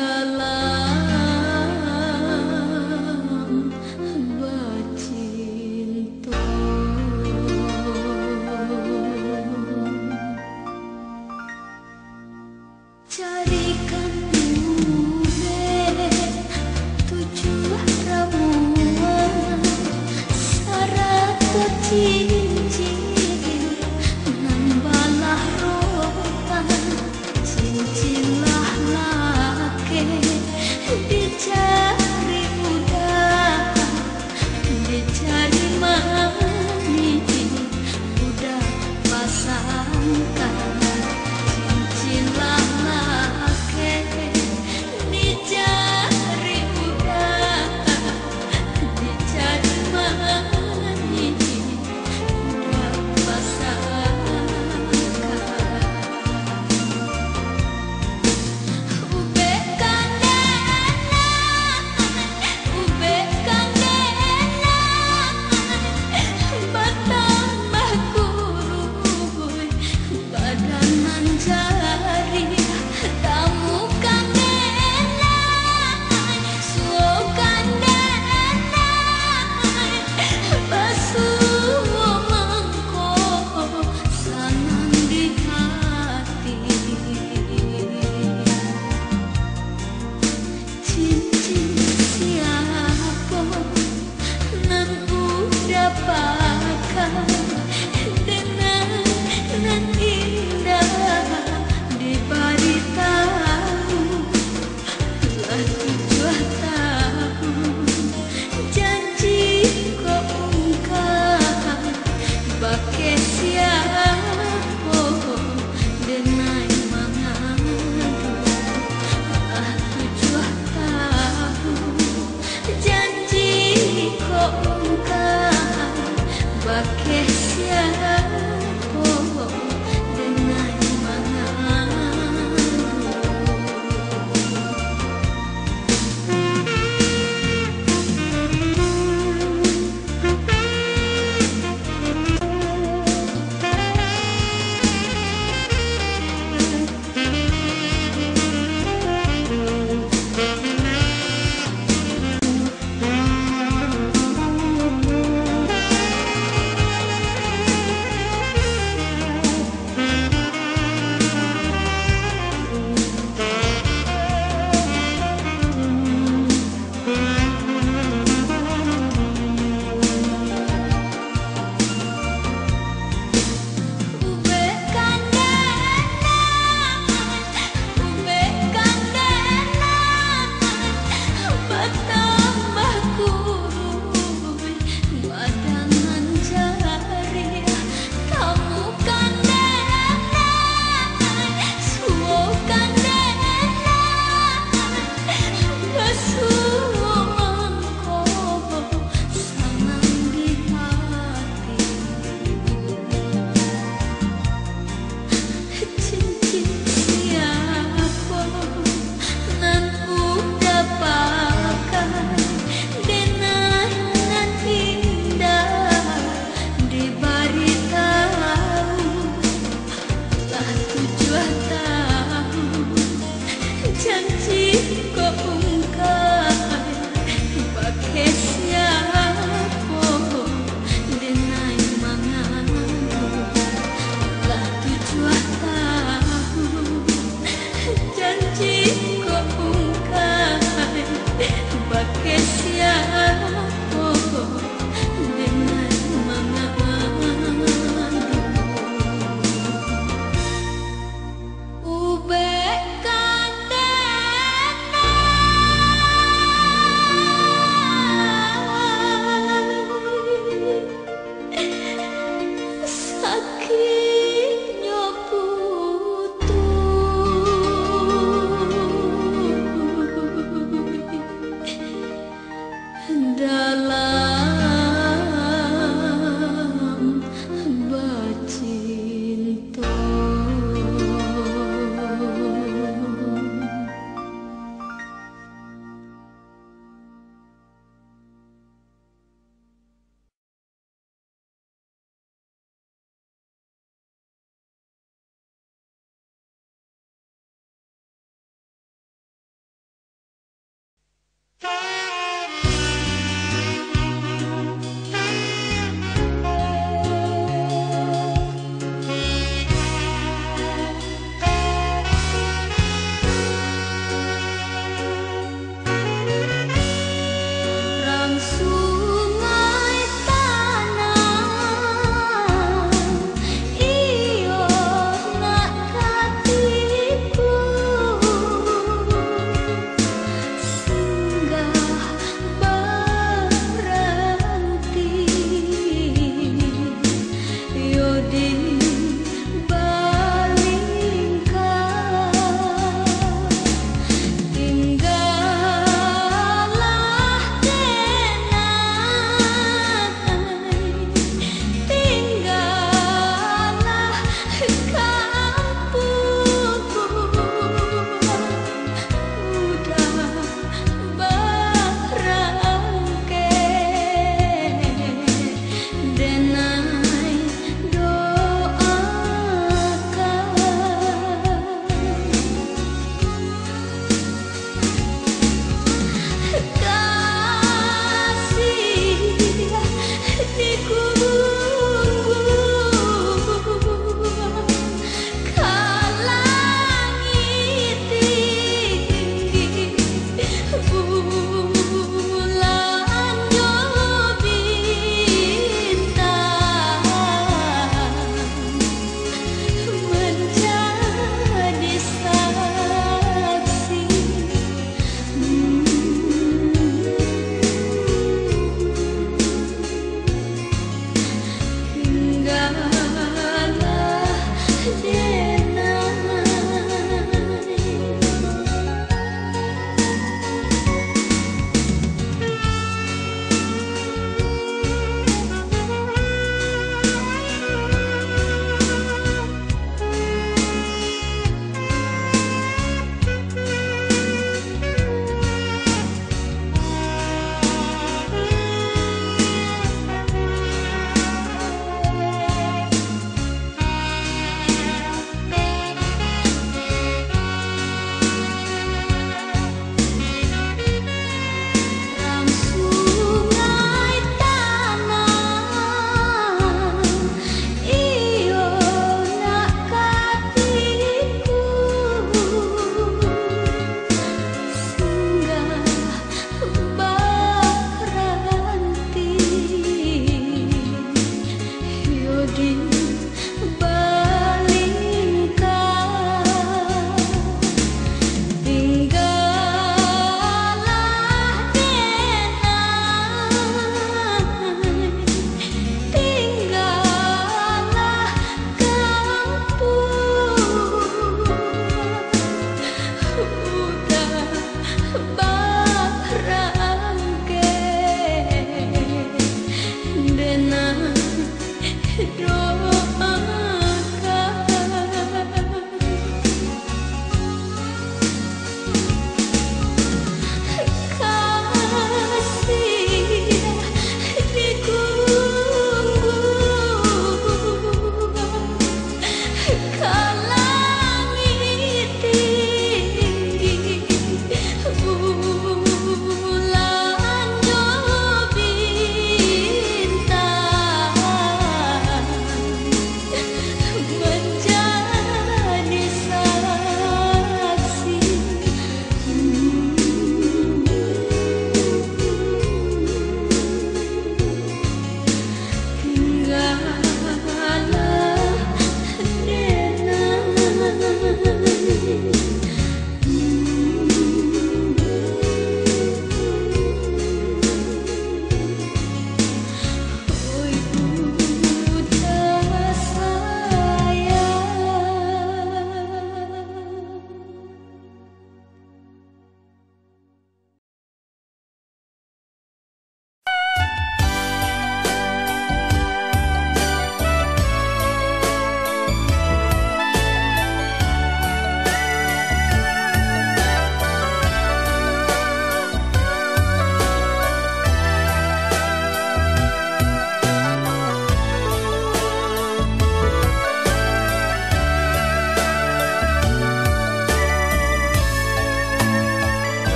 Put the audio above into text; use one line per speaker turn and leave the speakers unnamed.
the love.